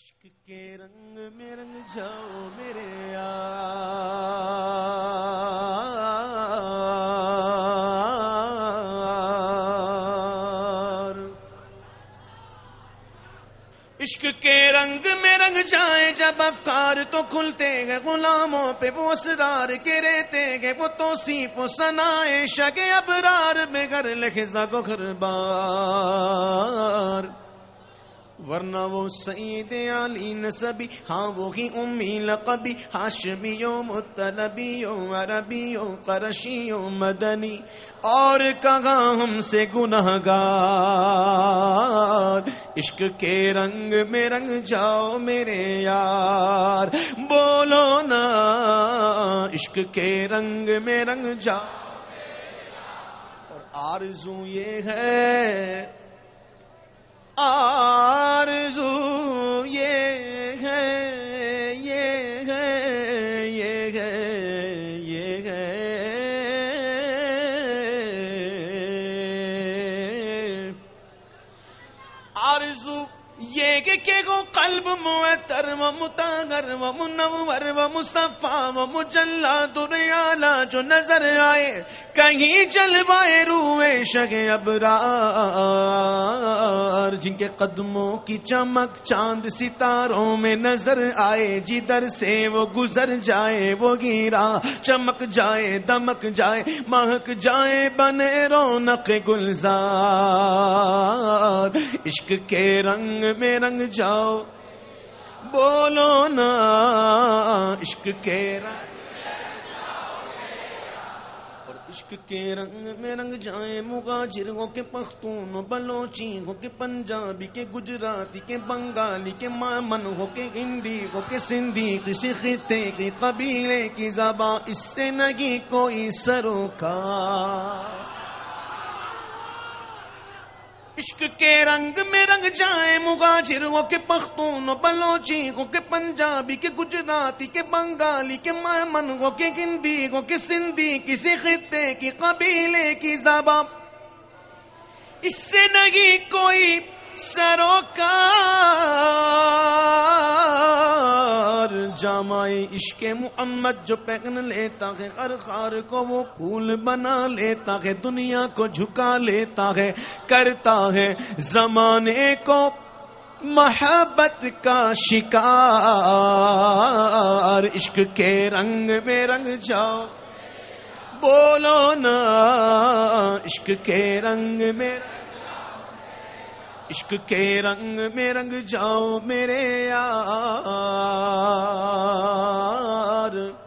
عشق کے رنگ میں رنگ جاؤ میرے یار۔ عشق کے رنگ میں رنگ جائیں جب افکار تو کھلتے گئے غلاموں پہ وہ اسرار کے رہتے گئے وہ توصیف و سنائے شگ ابرار میں گھر لکھا کو گھر بار۔ ورنہ وہ سعید علی نصبی ہاں وہی امی لقبی، ہاشمیوں مطلبیوں عربیوں قرشیوں مدنی، اور کہاں ہم سے گناہ گار عشق کے رنگ میں رنگ جاؤ میرے یار، بولو نا، عشق کے رنگ میں رنگ جاؤ اور آرزو یہ ہے آرزو یہ ہے یہ ہے یہ ہے۔ و متاگر و منور و مصفا و مجلا دریالا جو نظر آئے، کہیں جلوائے روئے شگ ابرار، جن کے قدموں کی چمک چاند ستاروں میں نظر آئے جدھر سے وہ گزر جائے، وہ گیرا، چمک جائے، دمک جائے، مہک جائے بنے رونق گلزار۔ عشق کے رنگ میں رنگ جاؤ بولو نا، عشق کے رنگ اور عشق کے رنگ میں رنگ جائیں مغاجر ہو کے پختون بلوچی ہو کے پنجابی، کے گجراتی، کے بنگالی، کے مامن ہو کے ہندی ہو کے سندھی کسی خطے کی قبیلے کی زباں اس سے نگی کوئی سروکار۔ عشق کے رنگ میں رنگ جائیں مغاجروں کے پختون بلوچی بلوچیوں کے پنجابی کے گجراتی کے بنگالی کے مہمن کے ہندی کے سندھی، کسی خطے کی، قبیلے کی زباب اس سے نہیں کوئی سروکار۔ جامائے عشق محمد جو پہن لیتا ہے، ہر خار کو وہ پھول بنا لیتا ہے، دنیا کو جھکا لیتا ہے، کرتا ہے زمانے کو محبت کا شکار۔ عشق کے رنگ میں رنگ جاؤ، بولو نا۔ عشق کے رنگ میں عشق کے رنگ میں رنگ جاؤ میرے یار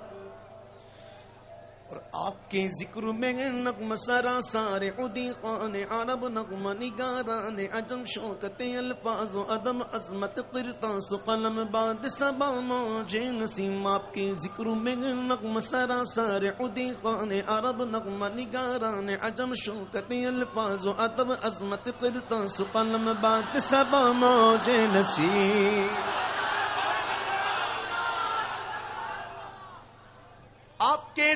آپ کے ذکر میں نغم سرا سارے خودی خان عرب نغم نگاران عجم، شوکت الفاظ و عدم عظمت، قرطاس، قلم، باد، سبا، موج، نسیم، آپ کے ذکر میں نغم سرا سارے خودی خان عرب نغم نگاران عجم، شوکت الفاظ و عدم عظمت، قرطاس، قلم، باد، سبا، موج، نسیم۔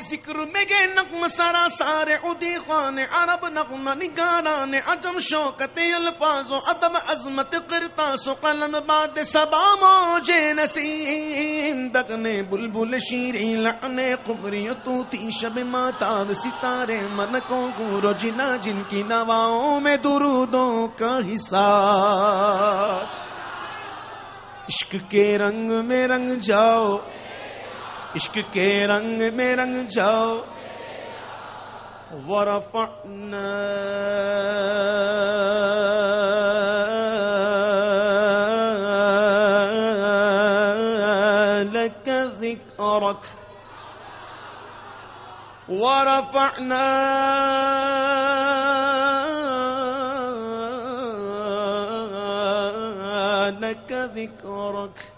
ذکر میں گئے نغم سارا، سارے ادی خان عرب نغم نگاران عجم، شوکت، الفاظ و ادب، عظمت، قرطاس و قلم، باد سبا موجے نسیم دگنے بلبل شیری لعنے قبری تو تھی شب ماتاد، ستارے من کو گورو جنا، جن کی نواؤں میں درودوں کا حساب عشق کے رنگ میں رنگ جاؤ۔ عشق کے رنگ میں رنگ جاؤ۔ ورفعنا لك ذكرك۔ ورفعنا لك ذكرك۔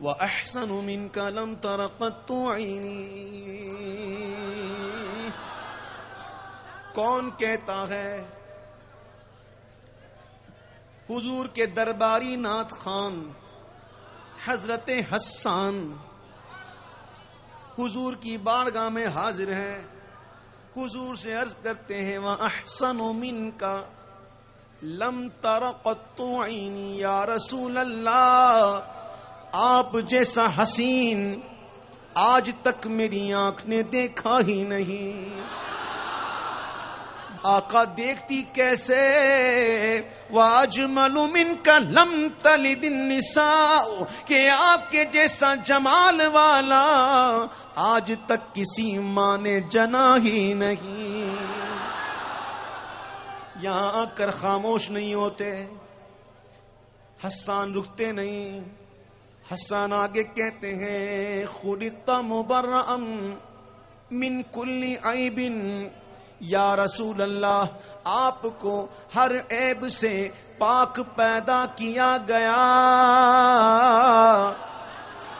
وأحسن منك لم تر قط عيني۔ کون کہتا ہے؟ حضور کے درباری نات خان، حضرت حسان۔ حضور کی بارگاہ میں حاضر ہیں۔ حضور سے عرض کرتے ہیں وہ احسن من کا لم عینی یا رسول اللہ آپ جیسا حسین آج تک میری آنکھ نے دیکھا ہی نہیں۔ آقا دیکھتی کیسے؟ واج من کا لم تلی دن کہ آپ کے جیسا جمال والا آج تک کسی ماں نے جنا ہی نہیں۔ یہاں آ کر خاموش نہیں ہوتے، حسان رکتے نہیں۔ حسان آگے کہتے ہیں خودتا مبرم من کلی عیب. یا رسول اللہ، آپ کو ہر عیب سے پاک پیدا کیا گیا۔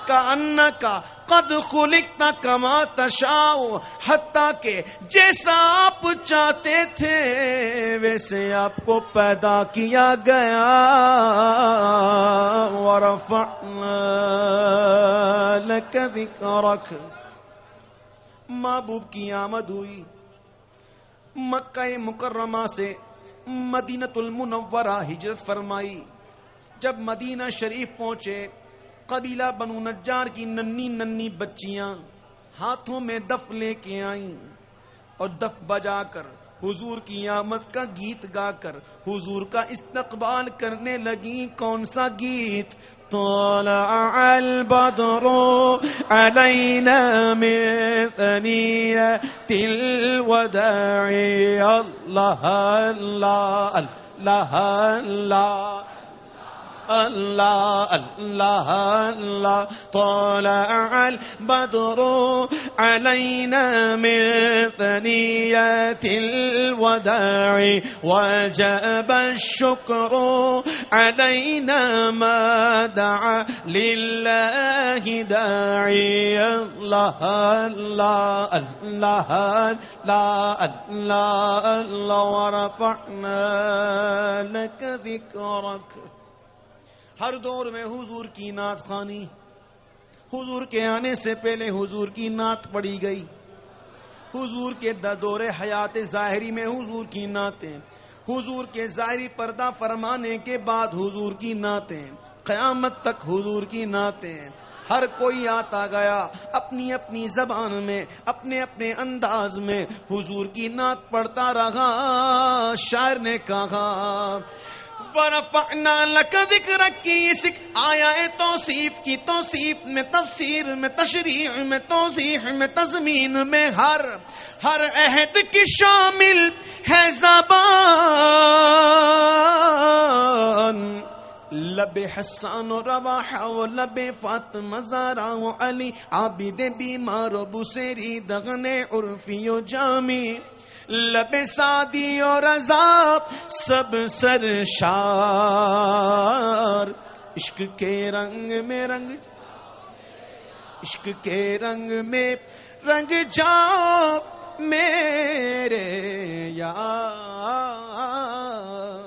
کا ان کا قد خلقتا کما تشاؤ، حتیٰ کہ جیسا آپ چاہتے تھے، ویسے آپ کو پیدا کیا گیا۔ ورفعنا لك ذکرک محبوب کی آمد ہوئی۔ مکہ مکرمہ سے مدینت المنورہ ہجرت فرمائی۔ جب مدینہ شریف پہنچے قبیلہ بنو نجار کی ننی ننی بچیاں ہاتھوں میں دف لے کے آئیں اور دف بجا کر حضور کی آمد کا گیت گا کر حضور کا استقبال کرنے لگی کون سا گیت؟ طلع البدر علينا من ثنية الوداع الله الله الله الله الله الله الله طلع البدر علينا من ثنية الوداع وجاب الشكر علينا ما دعا لله داعي الله الله الله الله الله الله ورفعنا لك ذكرك ہر دور میں حضور کی نعت خانی حضور کے آنے سے پہلے حضور کی نعت پڑی گئی۔ حضور کے دور حیات ظاہری میں حضور کی نعتیں۔ حضور کے ظاہری پردہ فرمانے کے بعد حضور کی نعتیں۔ قیامت تک حضور کی نعتیں۔ ہر کوئی آتا گیا اپنی اپنی زبان میں، اپنے اپنے انداز میں۔ حضور کی نعت پڑھتا رہا، شاعر نے کہا ورفعنا لك ذکرک کی سک آیا توصیف کی توصیف میں تفسیر میں تشریح میں توضیح میں تزمین میں ہر ہر عہد کی شامل ہے زبان۔ لب حسان و رواحا و لب فاطمہ زارا و علی، عابد بیمار و بسری دغن عرفی و جامی۔ لب سادی و رضا سب سرشار عشق کے رنگ میں رنگ، عشق کے رنگ میں رنگ جاؤ، میرے یار۔